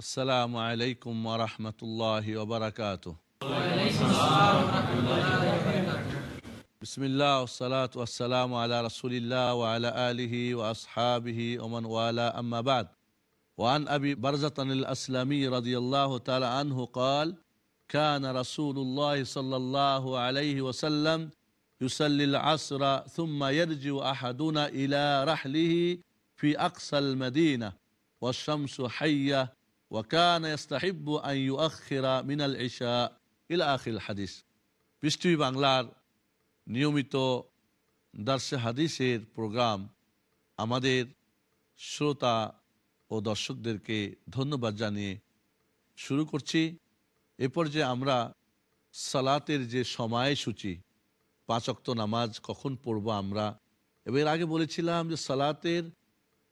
السلام عليكم ورحمة الله وبركاته. بسم الله والصلاة والسلام على رسول الله وعلى آله وأصحابه ومن والاه. أما بعد وعن أبي برزة الأسلمي رضي الله تعالى عنه قال كان رسول الله صلى الله عليه وسلم يصلي العصر ثم يرجع أحدنا إلى رحله في أقصى المدينة والشمس حية ওয়াকান ইস্তাহিব্বু IU আখিরা মিনাল ইশা ইল আখিল হাদিস পৃষ্ঠী বাংলার নিয়মিত দার্সে হাদিসের প্রোগ্রাম আমাদের শ্রোতা ও দর্শকদেরকে ধন্যবাদ জানিয়ে শুরু করছি। এ পর্যায়ে আমরা সালাতের যে সময়সূচি পাঁচক্ত নামাজ কখন পড়ব আমরা? এবার আগে বলেছিলাম যে সালাতের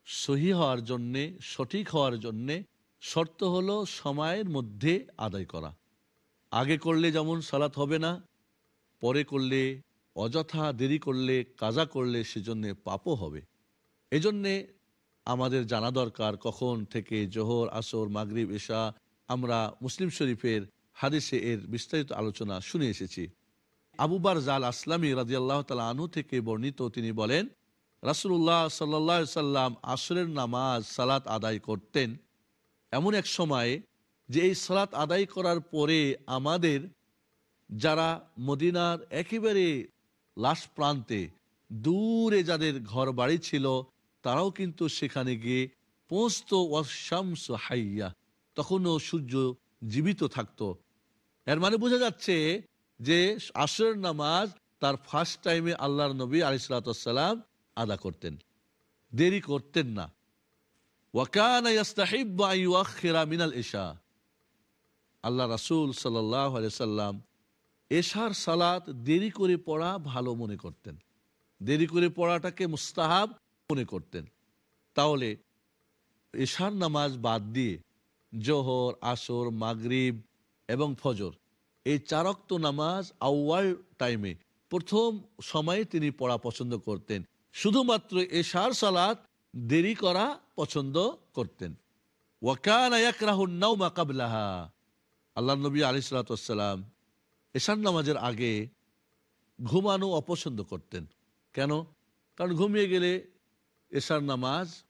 সহি হওয়ার জন্যে, সঠিক হওয়ার জন্যে শর্ত হলো সময়ের মধ্যে আদায় করা। আগে করলে যেমন সালাত হবে না, পরে করলে, অযথা দেরি করলে, কাজা করলে সেজন্যে পাপও হবে। এজন্যে আমাদের জানা দরকার কখন থেকে জোহর, আসর, মাগরিব, এশা আমরা মুসলিম শরীফের হাদিসে এর বিস্তারিত আলোচনা শুনে এসেছি। আবুবার জাল আসলামী রাজিয়াল্লাহ তালা আনু থেকে বর্ণিত তিনি বলেন রাসুল্লাহ সাল্লা সাল্লাম আসরের নামাজ সালাত আদায় করতেন। এমন এক সময়ে যে এই সালাত আদায় করার পরে আমাদের যারা মদিনার একেবারে লাশ প্রান্তে দূরে যাদের ঘর বাড়ি ছিল, তারাও কিন্তু সেখানে গিয়ে পৌঁছত। ওয়াশামস হাইয়া, তখনও সূর্য জীবিত থাকতো। এর মানে বোঝা যাচ্ছে যে আসর নামাজ তার ফার্স্ট টাইমে আল্লাহর নবী আলিসাল্লাম আদা করতেন। দেরি করতেন না ওয়াকানা ইয়াস্তাহিব্বু আন ইউআখিরা মিনাল আল্লাহ রাসূল সাল্লাম এশার সালাত দেরি করে পড়া ভালো মনে করতেন। দেরি করে পড়াটাকে মুস্তাহাব মনে করতেন। তাহলে এশার নামাজ বাদ দিয়ে জোহর, আসর, মাগরিব এবং ফজর এই চারক্ত নামাজ আউয়াল টাইমে প্রথম সময়ে তিনি পড়া পছন্দ করতেন। শুধুমাত্র এশার সালাত দেরি করা পছন্দ করতেন। ওয়াকান আল্লাহ নবী আলি সালাতাম এশার নামাজের আগে ঘুমানো অপছন্দ করতেন। কেন? কারণ ঘুমিয়ে গেলে এশার নামাজ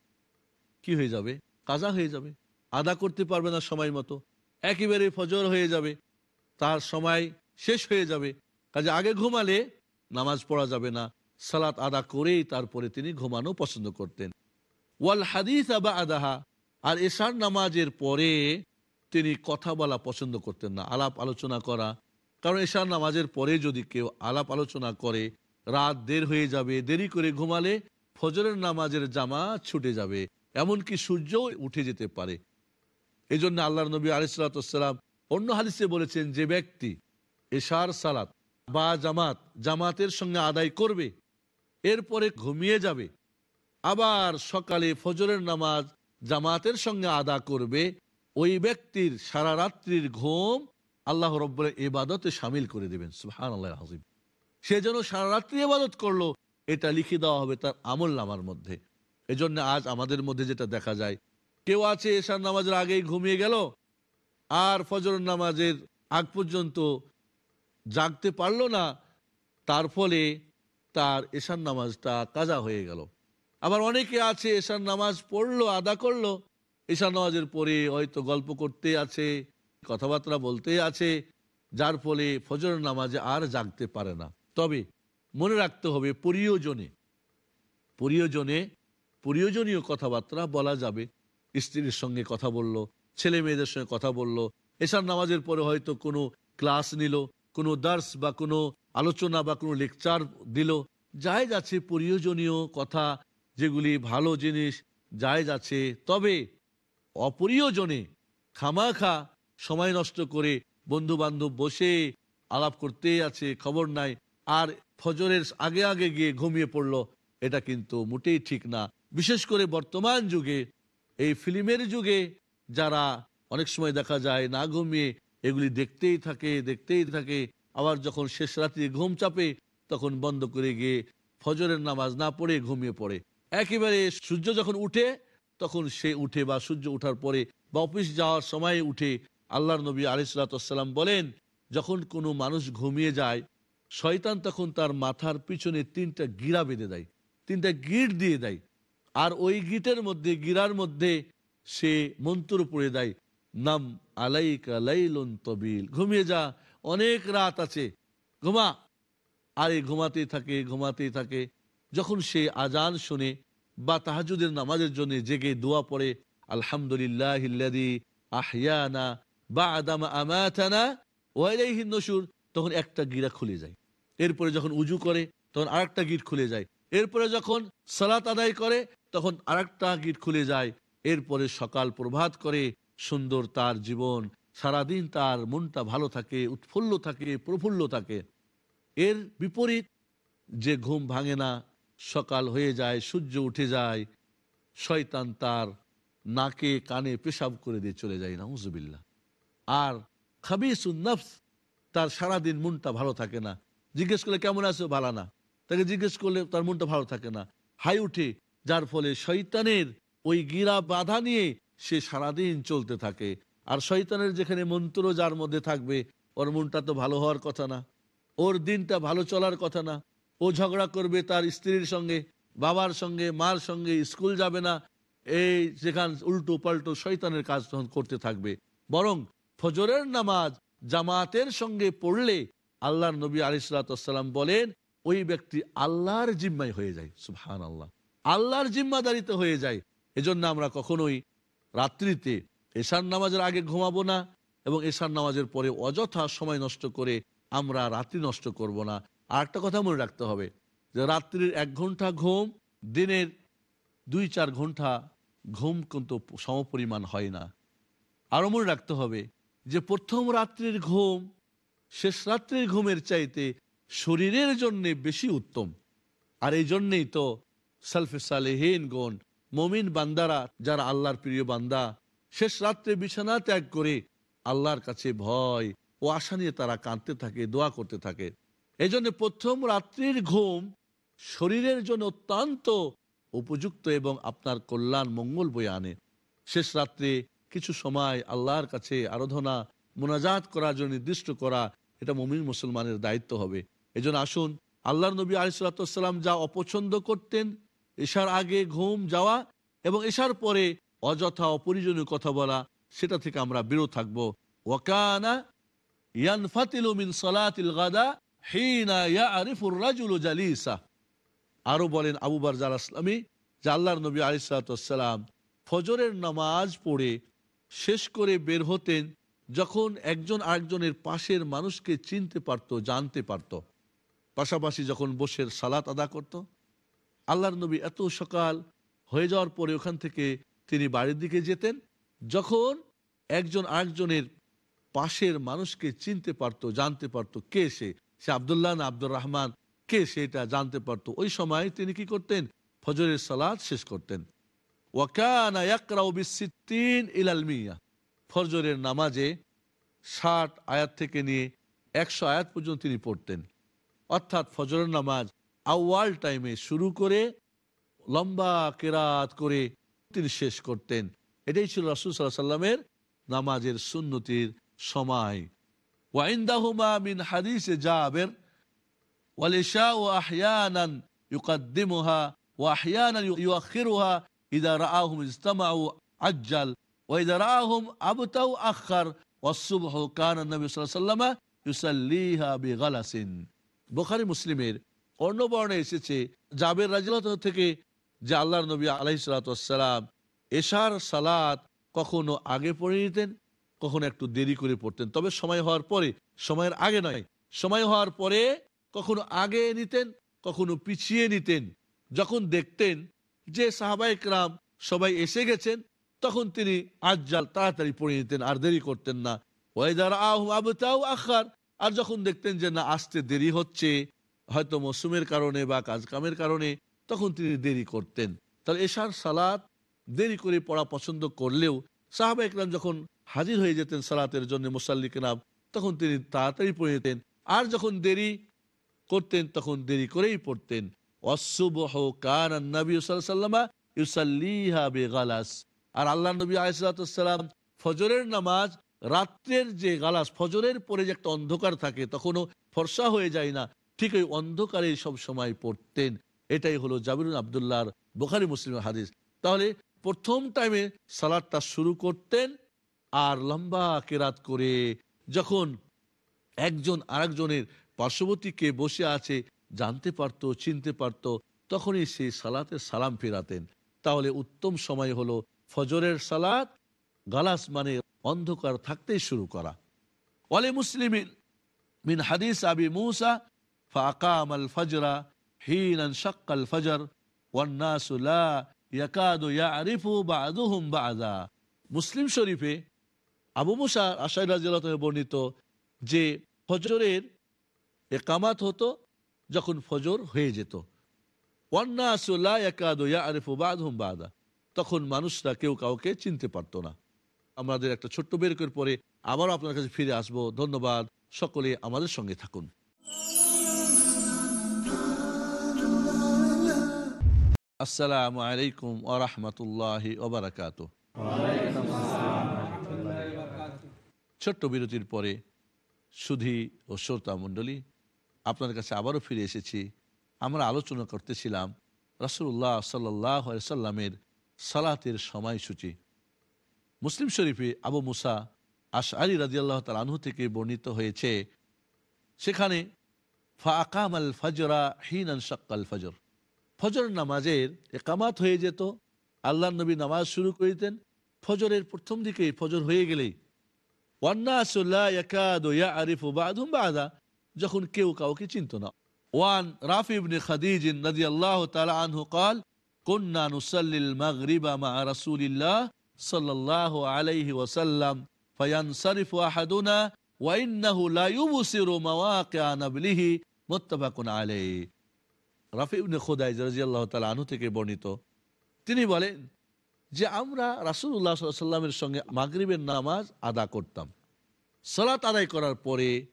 কি হয়ে যাবে? কাজা হয়ে যাবে। আদা করতে পারবে না সময় মতো। একেবারে ফজর হয়ে যাবে। তার সময় শেষ হয়ে যাবে। কাজে আগে ঘুমালে নামাজ পড়া যাবে না। সালাত আদা করেই তারপরে তিনি ঘুমানো পছন্দ করতেন। ওয়াল হাদিস আবা আদাহা আর এশার নামাজের পরে তিনি কথা বলা পছন্দ করতেন না, আলাপ আলোচনা করা। কারণ এশার নামাজের পরে যদি কেউ আলাপ আলোচনা করে, রাত দের হয়ে যাবে, দেরি করে ঘুমালে ফজরের নামাজের জামা ছুটে যাবে, এমনকি সূর্য উঠে যেতে পারে। এই জন্য আল্লাহ নবী আলিসাল্লাম অন্য হাদিসে বলেছেন যে ব্যক্তি এশার সালাত বা জামাত, জামাতের সঙ্গে আদায় করবে, এরপরে ঘুমিয়ে যাবে আবার সকালে ফজরের নামাজ জামাতের সঙ্গে আদা করবে, ওই ব্যক্তির সারা রাত্রির ঘুম আল্লাহ রব্বরের এবাদতে সামিল করে দেবেন। সুহান আল্লাহ হাজিব সে যেন সারা রাত্রি এবাদত করল, এটা লিখে দেওয়া হবে তার আমল নামার মধ্যে। এজন্য আজ আমাদের মধ্যে যেটা দেখা যায়, কেউ আছে এশার নামাজের আগেই ঘুমিয়ে গেল, আর ফজর নামাজের আগ পর্যন্ত জাগতে পারল না, তার ফলে তার এশার নামাজটা কাজা হয়ে গেল। আবার অনেকে আছে, এশার নামাজ পড়ল, আদা করল। এশার নামাজের পরে হয়তো গল্প করতে আছে, কথাবার্তা বলতে আছে, যার ফলে ফজর নামাজে আর জাগতে পারে না। তবে মনে রাখতে হবে, প্রিয়জনে প্রিয়জনে, প্রিয়জনীয় কথাবার্তা বলা যাবে। স্ত্রীর সঙ্গে কথা বলল, ছেলে মেয়েদের সঙ্গে কথা বলল, এশার নামাজের পরে হয়তো কোনো ক্লাস নিল, কোনো দার্স বা কোনো আলোচনা বা কোনো লেকচার দিল। যাই যাচ্ছে, প্রয়োজনীয় কথা যেগুলি ভালো জিনিস জায়জ আছে তবে অপ্রিয়জনে খামাখা সময় নষ্ট করে বন্ধু বান্ধব বসে আলাপ করতে আছে, খবর নাই, আর ফজরের আগে আগে গিয়ে ঘুমিয়ে পড়ল। এটা কিন্তু মোটেই ঠিক না। বিশেষ করে বর্তমান যুগে, এই ফিল্মের যুগে যারা অনেক সময় দেখা যায় না ঘুমিয়ে, এগুলি দেখতেই থাকে দেখতেই থাকে। আবার যখন শেষ রাত্রি ঘুম চাপে, তখন বন্ধ করে গিয়ে ফজরের নামাজ না পড়ে ঘুমিয়ে পড়ে। একেবারে সূর্য যখন উঠে, তখন সে উঠে বা সূর্য উঠার পরে বা অফিস যাওয়ার সময় উঠে আল্লাহর নবী আলিসাল্লাম বলেন, যখন কোনো মানুষ ঘুমিয়ে যায়, শয়তান তখন তার মাথার পিছনে তিনটা গিরা বেঁধে দেয়, তিনটা গিট দিয়ে দেয়। আর ওই গিটের মধ্যে, গিরার মধ্যে সে মন্ত্র পড়ে দেয়, নাম আলাইকা লাইলুন তবিল। ঘুমিয়ে যা, অনেক রাত আছে, ঘুমা। আর এই ঘুমাতেই থাকে ঘুমাতেই থাকে। যখন সে আজান শুনে বা তাহাজুদের নামাজের জন্য জেগে দোয়া পড়ে আলহামদুলিল্লাহ আহিয়ানা বা আদাম আমাতানা ওয়াইলাইহি নসুর তখন একটা গিরা খুলে যায়। এরপরে যখন উজু করে, তখন আরেকটা গিট খুলে যায়। এরপরে যখন সালাত আদায় করে, তখন আরেকটা গিট খুলে যায়। এরপরে সকাল প্রভাত করে, সুন্দর তার জীবন, সারাদিন তার মনটা ভালো থাকে, উৎফুল্ল থাকে, প্রফুল্ল থাকে। এর বিপরীত, যে ঘুম ভাঙে না সকাল হয়ে যায়, সূর্য উঠে যায়, শয়তান তার নাকে, কানে পেশাব করে দিয়ে চলে যায় না নাউজুবিল্লা আর খাবিসুন্নফস তার সারাদিন মনটা ভালো থাকে না। জিজ্ঞেস করলে, কেমন আছো? ভালো না। তাকে জিজ্ঞেস করলে, তার মনটা ভালো থাকে না। হাই উঠে, যার ফলে শৈতানের ওই গিরা বাধা নিয়ে সে সারাদিন চলতে থাকে। আর শৈতানের যেখানে মন্ত্র, যার মধ্যে থাকবে, ওর মনটা তো ভালো হওয়ার কথা না। ওর দিনটা ভালো চলার কথা না। ও ঝগড়া করবে তার স্ত্রীর সঙ্গে, বাবার সঙ্গে, মার সঙ্গে, স্কুল যাবে না। এই যেখান উল্টো পাল্টো শৈতানের কাজ করতে থাকবে। বরং ফজরের নামাজ জামাতের সঙ্গে পড়লে আল্লাহর নবী আলিসাল্লাম বলেন, ওই ব্যক্তি আল্লাহর জিম্মাই হয়ে যায়। সুহান আল্লাহ আল্লাহর জিম্মাদারিতে হয়ে যায়। এজন্য আমরা কখনোই রাত্রিতে এশার নামাজের আগে ঘুমাবো না এবং এশার নামাজের পরে অযথা সময় নষ্ট করে আমরা রাত্রি নষ্ট করব না। আর একটা কথা মনে রাখতে হবে যে রাত্রির এক ঘণ্টা ঘুম, দিনের দুই চার ঘণ্টা ঘুম কিন্তু সমপরিমাণ হয় না। আরও মনে রাখতে হবে যে প্রথম রাত্রির ঘুম, শেষ রাত্রির ঘুমের চাইতে শরীরের জন্য বেশি উত্তম। আর এই জন্যেই তো সালফে সালেহীন গণ, মমিন বান্দারা, যারা আল্লাহর প্রিয় বান্দা, শেষ রাত্রে বিছানা ত্যাগ করে আল্লাহর কাছে ভয় ও আশা নিয়ে তারা কাঁদতে থাকে, দোয়া করতে থাকে। এই প্রথম রাত্রির ঘুম শরীরের জন্য অত্যন্ত উপযুক্ত এবং আপনার কল্যাণ মঙ্গল বয়ে আনে। শেষ রাত্রে কিছু সময় আল্লাহর কাছে আরাধনা, মোনাজাত করার জন্য নির্দিষ্ট করা, এটা মমিন মুসলমানের দায়িত্ব হবে। এই আসুন, আল্লাহর নবী আলিসাল্লাম যা অপছন্দ করতেন, এশার আগে ঘুম যাওয়া এবং এশার পরে অযথা অপরিজনীয় কথা বলা, সেটা থেকে আমরা বিরত থাকব। ওয়াকানা ইয়ান ফাতিলুমিন সালাতিল গাদা ইয়া আরিফুর রাজুল জালিসা। আরও বলেন আবু বারজাল আসলামী আল্লাহর নবী আলিসাল্লাম ফজরের নামাজ পড়ে শেষ করে বের হতেন যখন একজন আরেকজনের পাশের মানুষকে চিনতে পারত, জানতে পারত। পাশাপাশি যখন বসের সালাত আদা করত, আল্লাহর নবী এত সকাল হয়ে যাওয়ার পরে ওখান থেকে তিনি বাড়ির দিকে যেতেন, যখন একজন আরেকজনের পাশের মানুষকে চিনতে পারত, জানতে পারত কে সে। সে আবদুল্লাহ আব্দুর রহমান, কে সেটা জানতে পারত। ওই সময় তিনি কি করতেন? ফজরের সালাদ শেষ করতেন। ফজরের নামাজে ষাট আয়াত থেকে নিয়ে একশো আয়াত পর্যন্ত তিনি পড়তেন। অর্থাৎ ফজরের নামাজ আউয়াল টাইমে শুরু করে লম্বা কেরাত করে তিনি শেষ করতেন। এটাই ছিল রাসুল সাল্লাহ সাল্লামের নামাজের সুন্নতির সময়। ওয়াইন্দাহুমা মিন হাদিসে জাবের والإشاء أحيانا يقدمها وأحيانا يؤخرها إذا رآهم اجتمعوا عجل وإذا رآهم أبتوا أخر والصبح كان النبي صلى الله عليه وسلم يصليها بغلس বুখারি মুসলিমের অন্য বর্ণে এসেছে জাবের রাজিলত থেকে যে আল্লাহর নবী আলাইসালাম এশার সালাত কখনো আগে পড়ে নিতেন কখনো একটু দেরি করে পড়তেন। তবে সময় হওয়ার পরে, সময়ের আগে নয়, সময় হওয়ার পরে কখনো আগে নিতেন, কখনো পিছিয়ে নিতেন। যখন দেখতেন যে সাহাবাইক রাম সবাই এসে গেছেন, তখন তিনি আজ্জাল তাড়াতাড়ি পড়ে নিতেন, আর দেরি করতেন না। ওয়েদার আহ আবতাও আখার, আর যখন দেখতেন যে না, আসতে দেরি হচ্ছে, হয়তো মৌসুমের কারণে বা কাজকামের কারণে, তখন তিনি দেরি করতেন। তাহলে এশার সালাত দেরি করে পড়া পছন্দ করলেও সাহাবা ইকরাম যখন হাজির হয়ে যেতেন সালাতের জন্য মুসাল্লি নাম। তখন তিনি তাড়াতাড়ি পড়ে যেতেন। আর যখন দেরি করতেন, তখন দেরি করেই পড়তেন। অশুবহ কান নবী সাল্লামা ইউসাল্লিহা বেগালাস। আর আল্লাহ নবী আলাইসালাম ফজরের নামাজ, রাত্রের যে গালাস, ফজরের পরে যে একটা অন্ধকার থাকে, তখনও ফর্সা হয়ে যায় না। ঠিক ওই অন্ধকারে সব সময় পড়তেন। এটাই হলো জাবিরুল আবদুল্লাহর বোখারি মুসলিম হাদিস। তাহলে প্রথম টাইমে সালাদটা শুরু করতেন আর লম্বা কেরাত করে যখন একজন আরেকজনের পার্শ্ববর্তীকে বসে আছে, জানতে পারতো, চিনতে পারতো, তখনই সে সালাতের সালাম ফেরাতেন। তাহলে উত্তম সময় হলো ফজরের সালাত, গালাস মানে অন্ধকার থাকতেই শুরু করা। ওয়ালে মুসলিমিন মিন হাদিস আবি মুসা, ফাকাম আল ফজরা হিন শাক্ক আল ফজর ওয়ান্নাস লা ইয়াকাদু ইয়ারিফু বা'দুহুম বা'দা। মুসলিম শরীফে আবু মুসা আশাই তাআলা বর্ণিত যে ফজরের একামাত হতো যখন ফজর হয়ে যেত। তখন মানুষরা কেউ কাউকে চিনতে পারতো না। আমাদের একটা ছোট্ট বেরকের পরে আবারও আপনার কাছে ফিরে আসব। ধন্যবাদ। সকলে আমাদের সঙ্গে থাকুন। আসসালামু আলাইকুম ওরহমতুল্লাহ ওবরাকাত ছোট্ট বিরতির পরে সুধী ও শ্রোতা মণ্ডলী আপনার কাছে আবারও ফিরে এসেছি। আমরা আলোচনা করতেছিলাম রাসুল্লাহ সাল্লাহ সাল্লামের সালাতের সময়সূচি। মুসলিম শরীফে আবু মুসা আশআরি রাজিয়াল্লাহ তালানহু থেকে বর্ণিত হয়েছে, সেখানে ফাকাম আল ফজরা হিন শাক্কাল ফজর। ফজর নামাজের একামাত হয়ে যেত। আল্লাহ নবী নামাজ শুরু করিতেন। ফজরের প্রথম দিকে ফজর হয়ে গেলেই বাদা যখন কেউ কাউকে চিনত না ওয়ান রাফিবনে খাদিজিন নদী আল্লাহ তালা আনহু কাল কন্যা নুসাল্লিল মাগরিবা মা রাসূলিল্লাহ সাল্লাল্লাহু আলাইহি ওয়াসাল্লাম ফায়ানসারিফু আহাদুনা ওয়া ইন্নাহু লা ইউবসিরু মাওয়াকিআ নাবলিহি মুত্তাফাকুন আলাইহি রাফি ইবনে খুদাইজ রাদিয়াল্লাহু তাআলা আনহু থেকে বর্ণিত তিনি বলেন যে আমরা সাল্লাল্লাহু সাল্লামের সঙ্গে মাগরিবের নামাজ আদা করতাম। সালাত আদায় করার পরে,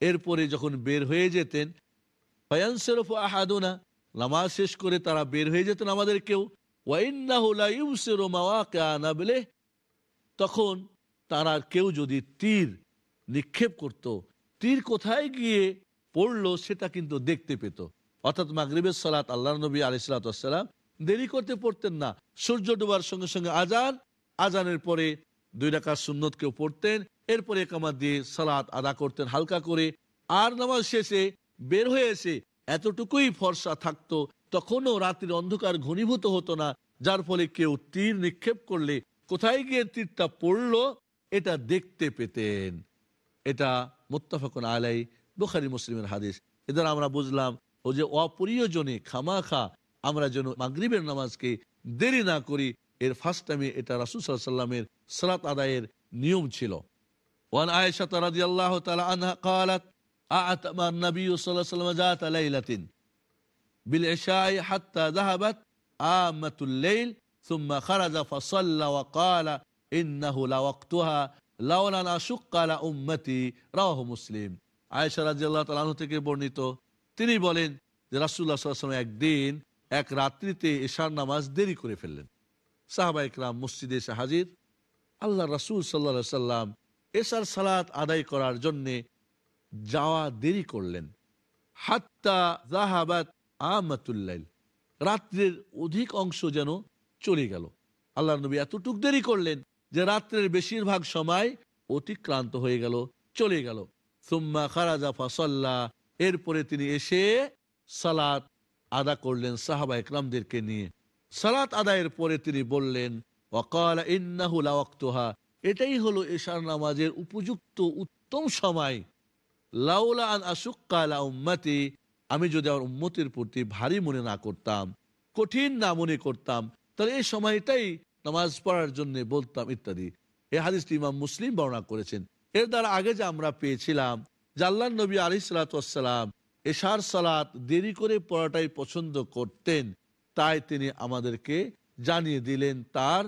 এরপরে যখন বের হয়ে যেতেন, ফায়ানসারিফু আহাদুনা, নামাজ শেষ করে তারা বের হয়ে যেতেন আমাদের কেউ তখন তারা কেউ যদি তীর নিক্ষেপ করত, তীর কোথায় গিয়ে পড়ল সেটা কিন্তু দেখতে পেত। অর্থাৎ মাগরিবের সালাত আল্লাহ নবী আলিসাল্লাম দেরি করতে পড়তেন না। সূর্য ডোবার সঙ্গে সঙ্গে আজান, আজানের পরে দুই রাকার সুন্নত কেউ পড়তেন, এরপরে কামাত দিয়ে সালাত আদা করতেন হালকা করে। আর নামাজ শেষে বের হয়ে এসে এতটুকুই ফর্সা থাকতো, তখনও রাত্রির অন্ধকার ঘনীভূত হতো না, যার ফলে কেউ তীর নিক্ষেপ করলে কোথায় গিয়ে তীরটা পড়ল এটা দেখতে পেতেন। এটা মোত্তাফাকুন আলাই বুখারি মুসলিমের হাদিস। এদের আমরা বুঝলাম, ও যে অপ্রিয়জনে খামাখা আমরা যেন মাগরিবের নামাজকে দেরি না করি এর ফার্স্ট টাইমে এটা রাসুল সাল্লামের সালাত আদায়ের নিয়ম ছিল ওয়ান আয়েশা রাদিয়াল্লাহু তাআলা আনহা قالت أعتم النبي صلى الله عليه وسلم ذات ليلة بالعشاء حتى ذهبت آمة الليل ثم خرج فصلى وقال إنه لوقتها لولا أشق على أمتي رواه مسلم আয়েশা রাজিয়াল্লাহ তালাহ থেকে বর্ণিত তিনি বলেন যে রাসুল্লাহ সাল্লাম একদিন এক রাত্রিতে এশার নামাজ দেরি করে ফেললেন। সাহাবা ইকরাম মসজিদে এসে হাজির। আল্লাহ রাসুল সাল্লা সাল্লাম এশার সালাত আদায় করার জন্যে যাওয়া দেরি করলেন। হাত্তা জাহাবাত আমাতুল্লাইল রাত্রের অধিক অংশ যেন চলে গেল। আল্লাহ নবী এতটুক দেরি করলেন যে রাত্রের বেশিরভাগ সময় অতিক্রান্ত হয়ে গেল, চলে গেল। সুম্মা খারাজা ফাসল্লা। এরপরে তিনি এসে সালাত আদা করলেন সাহাবা একরামদেরকে নিয়ে। সালাত আদায়ের পরে তিনি বললেন এটাই হলো এশার নামাজের উপযুক্ত উত্তম সময়। লাউলা আমি যদি আমার উম্মতের প্রতি ভারী মনে না করতাম, কঠিন না মনে করতাম, তাহলে এই সময়টাই নামাজ পড়ার জন্য বলতাম ইত্যাদি। এ হাদিসটি ইমাম মুসলিম বর্ণনা করেছেন। এর দ্বারা আগে যে আমরা পেয়েছিলাম জাল্লাহ নবী আলি সালাতাম এশার সালাত দেরি করে পড়াটাই পছন্দ করতেন তাই তিনি আমাদেরকে জানিয়ে দিলেন তার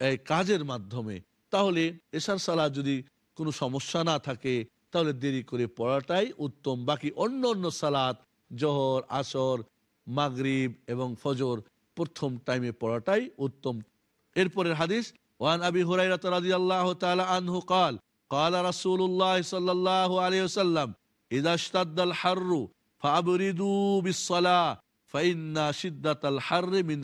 এই কাজের মাধ্যমে তাহলে এশার সালাত যদি কোনো সমস্যা না থাকে তাহলে দেরি করে পড়াটাই উত্তম বাকি অন্য অন্য সালাত জহর আসর মাগরিব এবং ফজর প্রথম টাইমে পড়াটাই উত্তম এরপরের হাদিস وعن أبي هريرة رضي الله تعالى عنه قال قال رسول الله صلى الله عليه وسلم ফাবরিদু মিন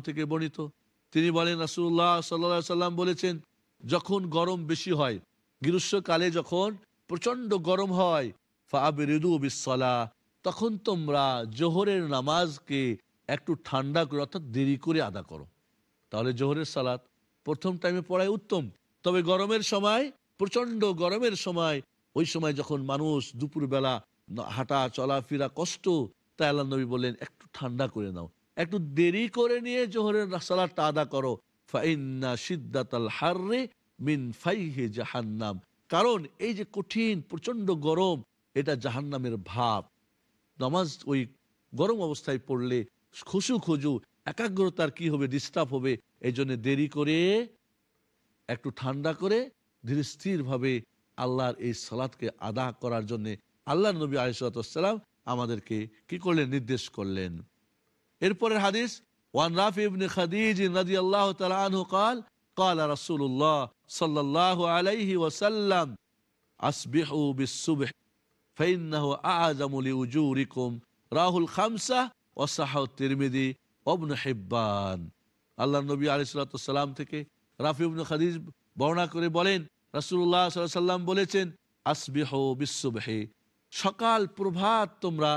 থেকে বর্ণিত। তিনি বলেন সাল্লাম বলেছেন, যখন গরম বেশি হয়, গ্রীষ্মকালে যখন প্রচণ্ড গরম হয়, ফাবরিদু বিসলা তখন তোমরা জোহরের নামাজকে একটু ঠান্ডা করে, অর্থাৎ দেরি করে আদা করো। তাহলে জোহরের সালাত প্রথম টাইমে পড়াই উত্তম তবে গরমের সময় প্রচণ্ড গরমের সময়, ওই সময় যখন মানুষ দুপুরবেলা হাঁটা, চলাফেরা কষ্ট, তাই আল্লাহ নবী বললেন, একটু ঠান্ডা করে নাও। একটু দেরি করে নিয়ে জোহরের সালাদটা আদা করো। জাহান্নাম। কারণ এই যে কঠিন প্রচণ্ড গরম, এটা জাহান্নামের ভাব। নামাজ ওই গরম অবস্থায় পড়লে খুশু খুজু একাগ্রতার কি হবে ডিস্টার্ব হবে এই দেরি করে একটু ঠান্ডা করে ধীরে স্থির ভাবে আল্লাহর এই সালাদকে আদা করার জন্য আল্লাহ নবী আলিসাল্লাম আমাদেরকে কি করলেন নির্দেশ করলেন এরপরের হাদিস ওয়ান রাফি ইবনে খাদিজ রাদিয়াল্লাহু তাআলা আনহু قال قال رسول الله صلى الله عليه وسلم أصبحوا بالصبح فإنه أعظم لأجوركم راه الخمسة وصححه الترمذي وابن حبان আল্লাহ নবী আলিসাল্লাম থেকে রাফি ইবনে খাদিজ বর্ণনা করে বলেন আলাইহি সাল্লাম বলেছেন, আসবিহু বিসসুবহি সকাল প্রভাত তোমরা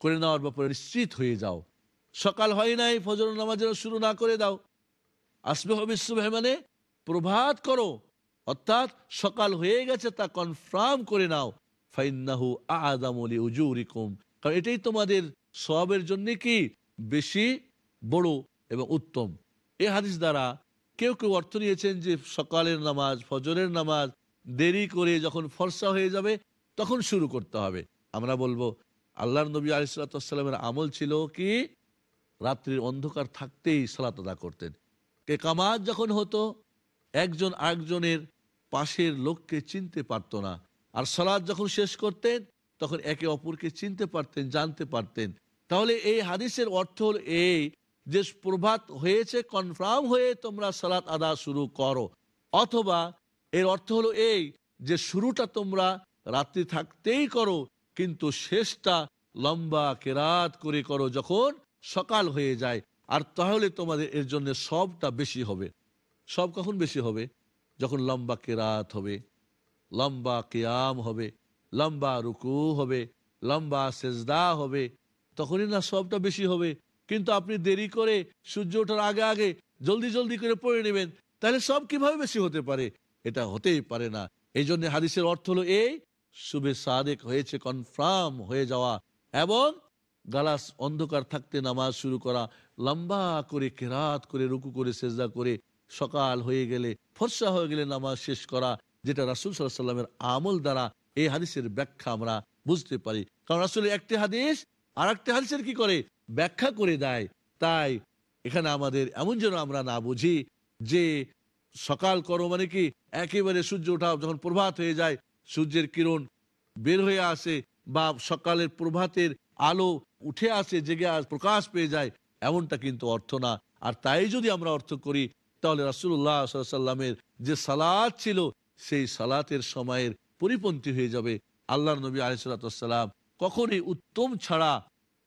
করে নেওয়ার ব্যাপারে নিশ্চিত হয়ে যাও। সকাল হয় নাই, ফজর নামাজের শুরু না করে দাও। আসবে হবে মানে প্রভাত করো, অর্থাৎ সকাল হয়ে গেছে তা কনফার্ম করে নাও। ফাইন্নাহু আদামলি উজুরিকুম কারণ এটাই তোমাদের সবের জন্য কি? বেশি বড় এবং উত্তম। এ হাদিস দ্বারা কেউ কেউ অর্থ নিয়েছেন যে সকালের নামাজ, ফজরের নামাজ, দেরি করে যখন ফর্সা হয়ে যাবে, তখন শুরু করতে হবে। আমরা বলব, আল্লাহর নবী আলিসাল্লামের আমল ছিল কি? রাত্রির অন্ধকার থাকতেই সালাত আদা করতেন। কামাজ যখন হতো, একজন আরেকজনের পাশের লোককে চিনতে পারত না। আর সালাদ যখন শেষ করতেন, তখন একে অপরকে চিনতে পারতেন, জানতে পারতেন। তাহলে এই হাদিসের অর্থ হল এই যে প্রভাত হয়েছে কনফার্ম হয়ে তোমরা সালাত আদা শুরু করো। অথবা এর অর্থ হলো এই যে শুরুটা তোমরা রাত্রি থাকতেই করো, কিন্তু শেষটা লম্বা কেরাত করে করো যখন সকাল হয়ে যায়। আর তাহলে তোমাদের এর জন্য সবটা বেশি হবে। সব কখন বেশি হবে? যখন লম্বা কেরাত হবে, লম্বা কেয়াম হবে, লম্বা রুকু হবে, লম্বা সেজদা হবে, তখনই না সবটা বেশি হবে? কিন্তু আপনি দেরি করে সূর্য ওঠার আগে আগে জলদি জলদি করে পড়ে নেবেন, তাহলে সব কীভাবে বেশি হতে পারে? এটা হতেই পারে না। এই জন্য হাদিসের অর্থ হলো এই, শুভে সাদেক হয়েছে কনফার্ম হয়ে যাওয়া এবং গালাস অন্ধকার থাকতে নামাজ শুরু করা, লম্বা করে কেরাত করে, রুকু করে, সেজদা করে, সকাল হয়ে গেলে, ফর্সা হয়ে গেলে নামাজ শেষ করা, যেটা রাসুল সাল্লামের আমল দ্বারা এই হাদিসের ব্যাখ্যা আমরা বুঝতে পারি। কারণ আসলে একটি হাদিস আর একটি হাদিসের কি করে? ব্যাখ্যা করে দেয়। তাই এখানে আমাদের এমন যেন আমরা না বুঝি যে সকাল করো মানে কি একেবারে সূর্য ওঠা যখন প্রভাত হয়ে যায় সূর্যের কিরণ বের হয়ে আসে বা সকালের প্রভাতের আলো উঠে আসে, জেগে আস, প্রকাশ পেয়ে যায়, এমনটা কিন্তু অর্থ না। আর তাই যদি আমরা অর্থ করি, তাহলে রাসুল্লাহ সাল্লামের যে সালাদ ছিল, সেই সালাতের সময়ের পরিপন্থী হয়ে যাবে। আল্লাহ নবী আলিসাল্লাম কখনই উত্তম ছাড়া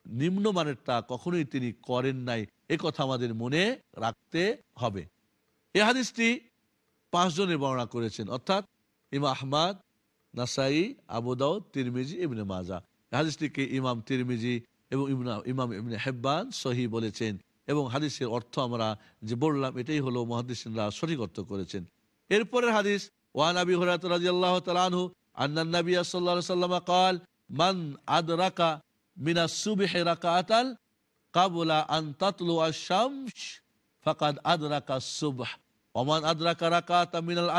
নিম্নমানের তা কখনোই তিনি করেন নাই। এ কথা আমাদের মনে রাখতে হবে। এ হাদিসটি পাঁচজনে বর্ণনা করেছেন, অর্থাৎ ইমা আহমাদ, নাসাই আবুদাউ তিরমিজি, ইবনে মাজা এ হাদিসটিকে ইমাম তিরমিজি এবং ইমাম ইবনে হেব্বান সহি বলেছেন এবং হাদিসের অর্থ আমরা যে বললাম, এটাই হলো মহাদিসরা সঠিক অর্থ করেছেন। এরপরের হাদিস, ওয়ান আবি হরাত রাজি আল্লাহ তালানহু আন্নান্নবী সাল্লা সাল্লাম কাল, মান আদ রাকা রাকাতাল কাবুলা মিনাল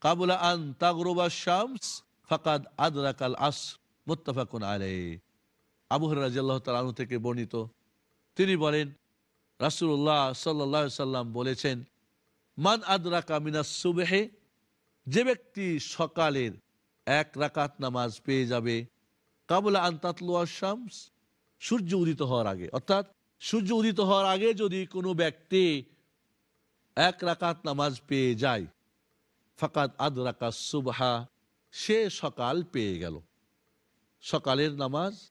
কাবুলা আন শামস থেকে বর্ণিত। তিনি বলেন রাসুল্লাহ সাল্লাম বলেছেন, মান আদরাকা মিনাস সুবেহে, যে ব্যক্তি সকালের এক রাকাত নামাজ পেয়ে যাবে কাবুলা আন্তাতলুয়া শামস, সূর্য উদিত হওয়ার আগে। অর্থাৎ, সূর্য উদিত হওয়ার আগে যদি কোনো ব্যক্তি এক রাকাত নামাজ পেয়ে যায় ফাকাত আদ রাকা সুবহা, সে সকাল পেয়ে গেল। সকালের নামাজ,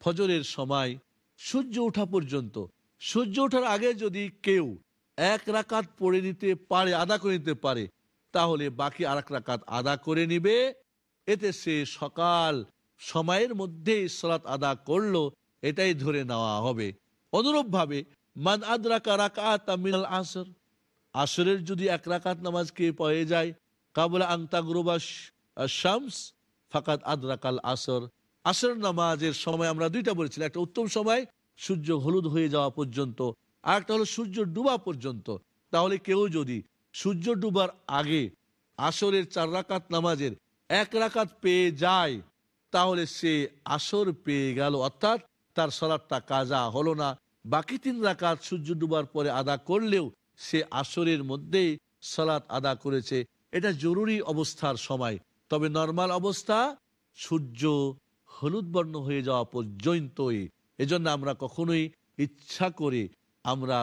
ফজরের সময় সূর্য ওঠা পর্যন্ত। সূর্য ওঠার আগে যদি কেউ এক রাকাত পড়ে নিতে পারে, আদা করে নিতে পারে, তাহলে বাকি আর এক রাকাত আদা করে নিবে। এতে সে সকাল সময়ের মধ্যে ইসলাত আদা করল, এটাই ধরে নেওয়া হবে। অনুরূপভাবে, মান আদরাকা রাকাত মিনাল আসর। আসরের যদি এক রাকাত নামাজ কে পেয়ে যায়, কাবলা আংতাগরুবাস শামস ফাকাত আদরাকাল আসর। আসর নামাজের সময় আমরা দুইটা বলেছিলাম, একটা উত্তম সময়, সূর্য হলুদ হয়ে যাওয়া পর্যন্ত, আর একটা হলো সূর্য ডুবা পর্যন্ত। তাহলে কেউ যদি সূর্য ডুবার আগে আসরের চার রাকাত নামাজের এক রাকাত পেয়ে যায় তাহলে সে আসর পেয়ে গেল, অর্থাৎ তার সলাৎটা কাজা হলো না। বাকি তিন রাকাত সূর্য ডুবার পরে আদা করলেও সে আসরের মধ্যেই সলাৎ আদা করেছে। এটা জরুরি অবস্থার সময়। তবে নর্মাল অবস্থা, সূর্য হলুদ বর্ণ হয়ে যাওয়া পর্যন্তই। এজন্য আমরা কখনোই ইচ্ছা করে আমরা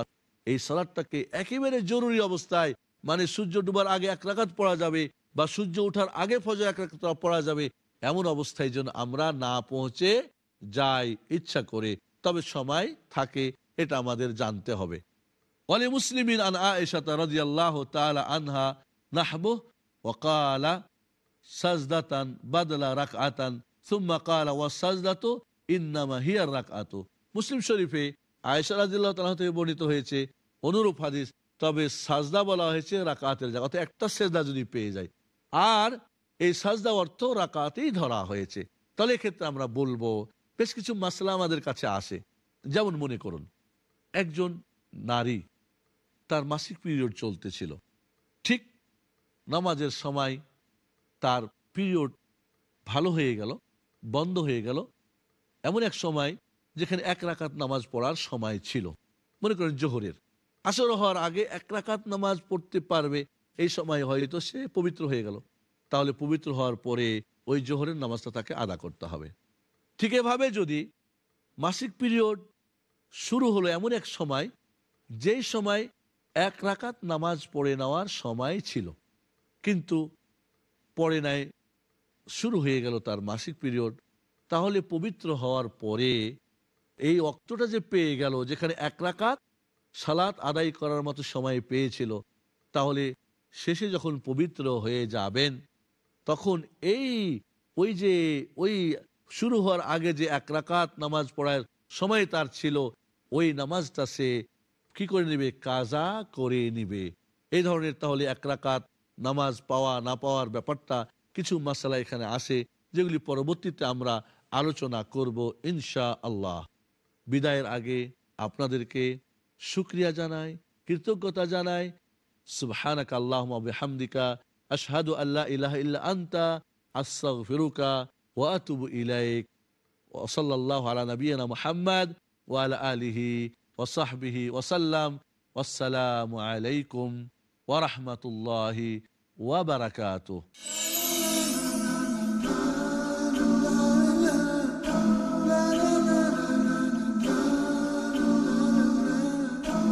এই সালাদটাকে একেবারে জরুরি অবস্থায় মানে সূর্য ডুবার আগে এক রাকাত পড়া যাবে বা সূর্য ওঠার আগে ফজর এক রাকাত পড়া যাবে এমন অবস্থায় যেন আমরা না পৌঁছে যাই ইচ্ছা করে। তবে সময় থাকে, এটা আমাদের জানতে হবে। বলে সাজদাতান সুম্মা রাকআতু। মুসলিম শরীফে আয়েশা রাদিয়াল্লাহু বর্ণিত হয়েছে, অনুরূপ হাদিস, তবে সাজদা বলা হয়েছে রাকাতের জায়গা অর্থাৎ একটা সেজদা যদি পেয়ে যায় আর এই সাজদা অর্থ রাকাতেই ধরা হয়েছে। তাহলে এক্ষেত্রে আমরা বলব, বেশ কিছু মাসলা আমাদের কাছে আসে। যেমন মনে করুন, একজন নারী, তার মাসিক পিরিয়ড চলতেছিল। ঠিক নামাজের সময় তার পিরিয়ড ভালো হয়ে গেল, বন্ধ হয়ে গেল। এমন এক সময় যেখানে এক রাকাত নামাজ পড়ার সময় ছিল। মনে করেন জোহরের। আসর হওয়ার আগে এক রাকাত নামাজ পড়তে পারবে, এই সময় হয়তো সে পবিত্র হয়ে গেল। তাহলে পবিত্র হওয়ার পরে ওই জোহরের নামাজটা তাকে আদা করতে হবে। ঠিক এভাবে যদি মাসিক পিরিয়ড শুরু হলো এমন এক সময়, যেই সময় এক রাকাত নামাজ পড়ে নেওয়ার সময় ছিল। কিন্তু পড়ে নেয় শুরু হয়ে গেল তার মাসিক পিরিয়ড। তাহলে পবিত্র হওয়ার পরে এই অক্তটা যে পেয়ে গেল, যেখানে এক রাকাত সালাত আদায় করার মতো সময় পেয়েছিল, তাহলে শেষে যখন পবিত্র হয়ে যাবেন তখন এই, ওই যে, ওই শুরু হওয়ার আগে যে এক রাকাত নামাজ পড়ার সময় তার ছিল, ওই নামাজটা সে কি করে নিবে? কাজা করে নিবে। এই ধরনের তাহলে এক রাকাত নামাজ পাওয়া, না পাওয়ার ব্যাপারটা কিছু মশালা এখানে আসে, যেগুলি পরবর্তীতে আমরা আলোচনা করব ইনশা আল্লাহ বিদায়ের আগে আপনাদেরকে শুক্রিয়া জানাই, কৃতজ্ঞতা জানাই। সুবহানাক আল্লাহ হামদিকা আশহাদু আল্লাহ ইলাহ ইল্লা আন্তা আস্তাগফিরুকা ওয়া আতুবু ইলাইক ওয়া সাল্লাল্লাহু আলা নাবিয়িনা মুহাম্মদ ওয়া আলা আলিহি ওয়া সাহবিহি ওয়া সাল্লাম ওয়াসসালামু আলাইকুম